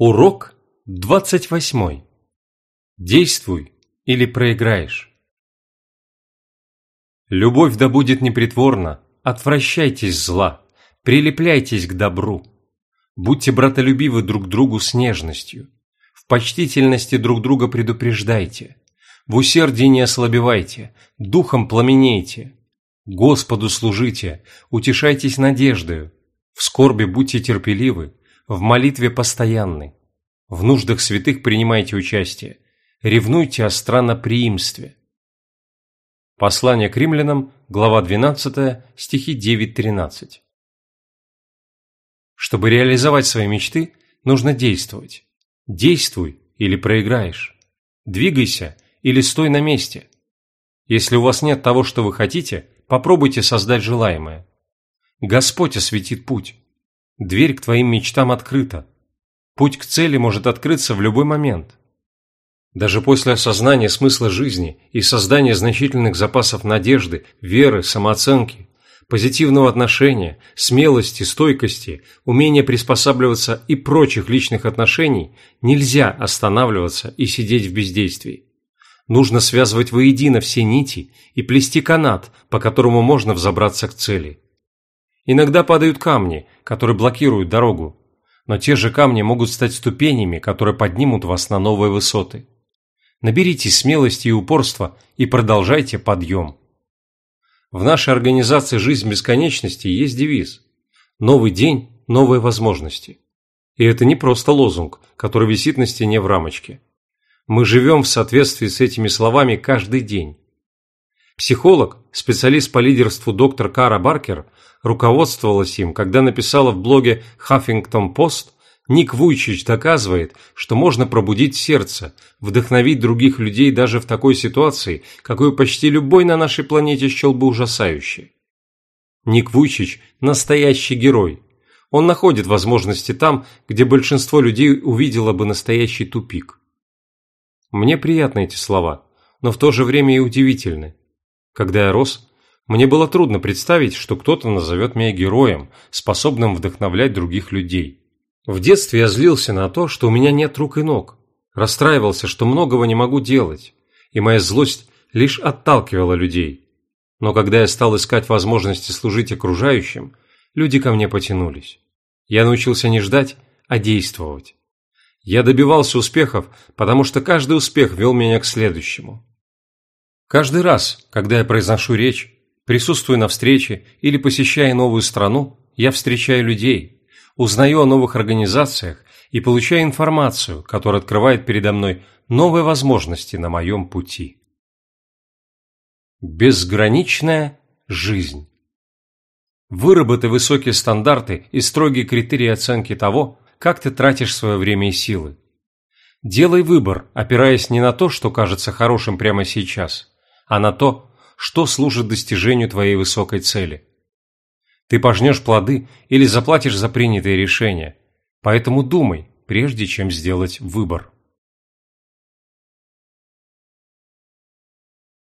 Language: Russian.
Урок 28. Действуй или проиграешь. Любовь да будет непритворна, отвращайтесь зла, прилепляйтесь к добру. Будьте братолюбивы друг другу с нежностью. В почтительности друг друга предупреждайте. В усердии не ослабевайте, духом пламенейте. Господу служите, утешайтесь надеждою. В скорби будьте терпеливы, в молитве постоянны. В нуждах святых принимайте участие. Ревнуйте о странноприимстве. Послание к римлянам, глава 12, стихи 9-13. Чтобы реализовать свои мечты, нужно действовать. Действуй или проиграешь. Двигайся или стой на месте. Если у вас нет того, что вы хотите, попробуйте создать желаемое. Господь осветит путь. Дверь к твоим мечтам открыта. Путь к цели может открыться в любой момент. Даже после осознания смысла жизни и создания значительных запасов надежды, веры, самооценки, позитивного отношения, смелости, стойкости, умения приспосабливаться и прочих личных отношений, нельзя останавливаться и сидеть в бездействии. Нужно связывать воедино все нити и плести канат, по которому можно взобраться к цели. Иногда падают камни, которые блокируют дорогу, но те же камни могут стать ступенями, которые поднимут вас на новые высоты. Наберитесь смелости и упорства и продолжайте подъем. В нашей организации «Жизнь бесконечности» есть девиз «Новый день – новые возможности». И это не просто лозунг, который висит на стене в рамочке. Мы живем в соответствии с этими словами каждый день. Психолог, специалист по лидерству доктор Кара Баркер руководствовалась им, когда написала в блоге Huffington Post Ник Вуйчич доказывает, что можно пробудить сердце, вдохновить других людей даже в такой ситуации, какую почти любой на нашей планете счел бы ужасающей. Ник Вуйчич – настоящий герой. Он находит возможности там, где большинство людей увидело бы настоящий тупик. Мне приятны эти слова, но в то же время и удивительны. Когда я рос, мне было трудно представить, что кто-то назовет меня героем, способным вдохновлять других людей. В детстве я злился на то, что у меня нет рук и ног, расстраивался, что многого не могу делать, и моя злость лишь отталкивала людей. Но когда я стал искать возможности служить окружающим, люди ко мне потянулись. Я научился не ждать, а действовать. Я добивался успехов, потому что каждый успех вел меня к следующему. Каждый раз, когда я произношу речь, присутствую на встрече или посещая новую страну, я встречаю людей – узнаю о новых организациях и получаю информацию, которая открывает передо мной новые возможности на моем пути. Безграничная жизнь. Выработай высокие стандарты и строгие критерии оценки того, как ты тратишь свое время и силы. Делай выбор, опираясь не на то, что кажется хорошим прямо сейчас, а на то, что служит достижению твоей высокой цели. Ты пожнешь плоды или заплатишь за принятые решения. Поэтому думай, прежде чем сделать выбор.